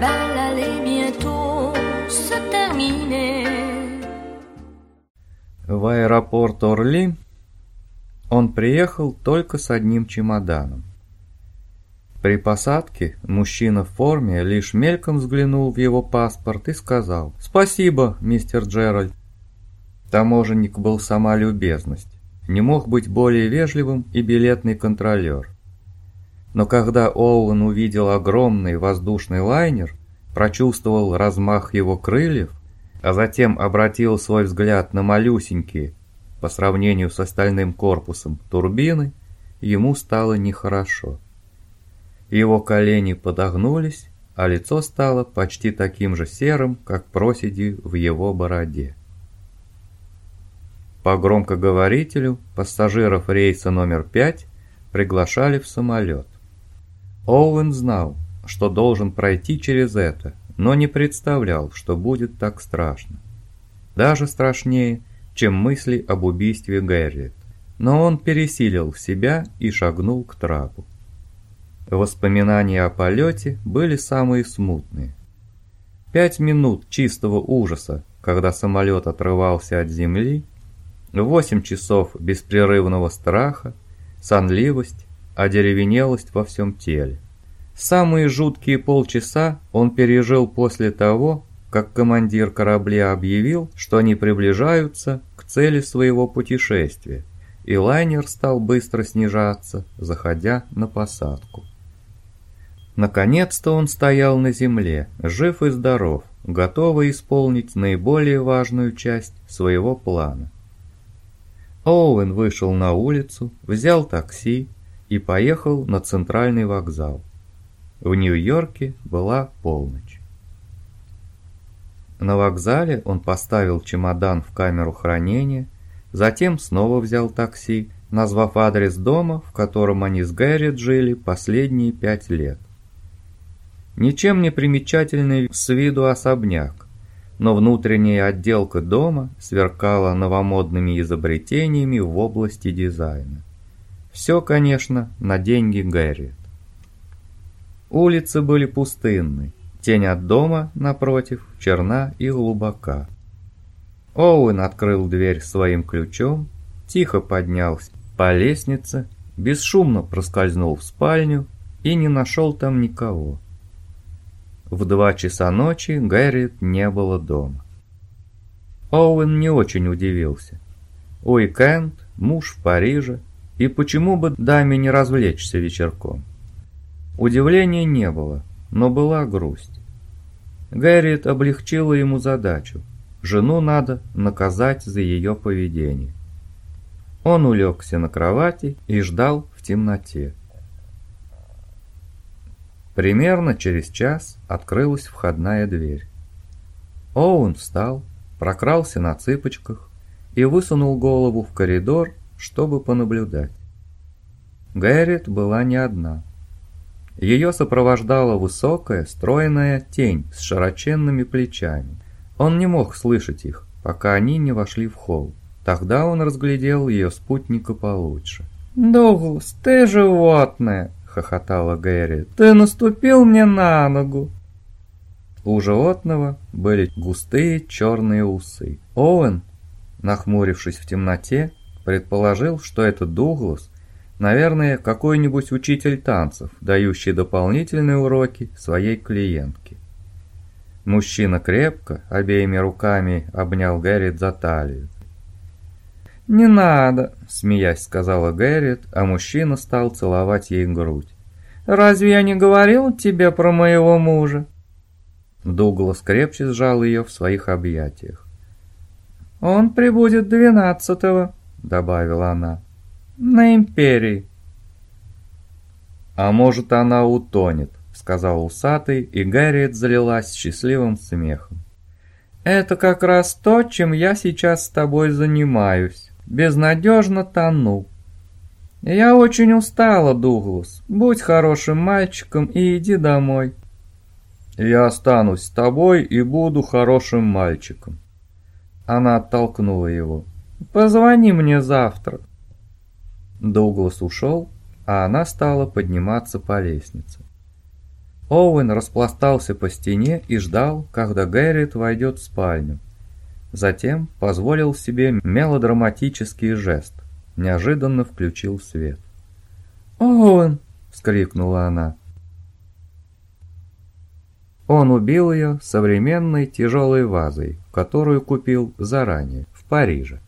bal allait bientôt se terminer. В аэропорт Орли он приехал только с одним чемоданом. При посадке мужчина в форме лишь мельком взглянул в его паспорт и сказал «Спасибо, мистер Джеральд». Таможенник был сама любезность, не мог быть более вежливым и билетный контролер. Но когда Оуэн увидел огромный воздушный лайнер, прочувствовал размах его крыльев, а затем обратил свой взгляд на малюсенькие, по сравнению с остальным корпусом, турбины, ему стало нехорошо. Его колени подогнулись, а лицо стало почти таким же серым, как проседи в его бороде. По громкоговорителю пассажиров рейса номер пять приглашали в самолет. Оуэн знал, что должен пройти через это, но не представлял, что будет так страшно. Даже страшнее, чем мысли об убийстве Гэрриет. Но он пересилил себя и шагнул к трапу. Воспоминания о полете были самые смутные. Пять минут чистого ужаса, когда самолет отрывался от земли, восемь часов беспрерывного страха, сонливость, одеревенелость во всем теле. Самые жуткие полчаса он пережил после того, как командир корабля объявил, что они приближаются к цели своего путешествия, и лайнер стал быстро снижаться, заходя на посадку. Наконец-то он стоял на земле, жив и здоров, готовый исполнить наиболее важную часть своего плана. Оуэн вышел на улицу, взял такси и поехал на центральный вокзал. В Нью-Йорке была полночь. На вокзале он поставил чемодан в камеру хранения, затем снова взял такси, назвав адрес дома, в котором они с Гэрри жили последние пять лет. Ничем не примечательный с виду особняк, но внутренняя отделка дома сверкала новомодными изобретениями в области дизайна. Все, конечно, на деньги Гэри. Улицы были пустынны, тень от дома, напротив, черна и глубока. Оуэн открыл дверь своим ключом, тихо поднялся по лестнице, бесшумно проскользнул в спальню и не нашел там никого. В два часа ночи Гэррит не было дома. Оуэн не очень удивился. Уикенд, муж в Париже, и почему бы даме не развлечься вечерком? Удивления не было, но была грусть. Гэррит облегчила ему задачу. Жену надо наказать за ее поведение. Он улегся на кровати и ждал в темноте. Примерно через час открылась входная дверь. Оуэн встал, прокрался на цыпочках и высунул голову в коридор, чтобы понаблюдать. Гэррит была не одна. Ее сопровождала высокая, стройная тень с широченными плечами. Он не мог слышать их, пока они не вошли в холл. Тогда он разглядел ее спутника получше. «Дуглас, ты животное!» хохотала Гэри. «Ты наступил мне на ногу!» У животного были густые черные усы. Оуэн, нахмурившись в темноте, предположил, что это Дуглас, наверное, какой-нибудь учитель танцев, дающий дополнительные уроки своей клиентке. Мужчина крепко, обеими руками обнял Гэррит за талию. «Не надо», — смеясь сказала Гэррит, а мужчина стал целовать ей грудь. «Разве я не говорил тебе про моего мужа?» Дуглас крепче сжал ее в своих объятиях. «Он прибудет двенадцатого», — добавила она, — «на Империи». «А может, она утонет», — сказал усатый, и Гарриет залилась счастливым смехом. «Это как раз то, чем я сейчас с тобой занимаюсь» безнадежно тону. «Я очень устала, Дуглас. Будь хорошим мальчиком и иди домой». «Я останусь с тобой и буду хорошим мальчиком». Она оттолкнула его. «Позвони мне завтра». Дуглас ушел, а она стала подниматься по лестнице. Оуэн распластался по стене и ждал, когда Гэррит войдет в спальню. Затем позволил себе мелодраматический жест. Неожиданно включил свет. «Оуэн!» — вскрикнула она. Он убил ее современной тяжелой вазой, которую купил заранее, в Париже.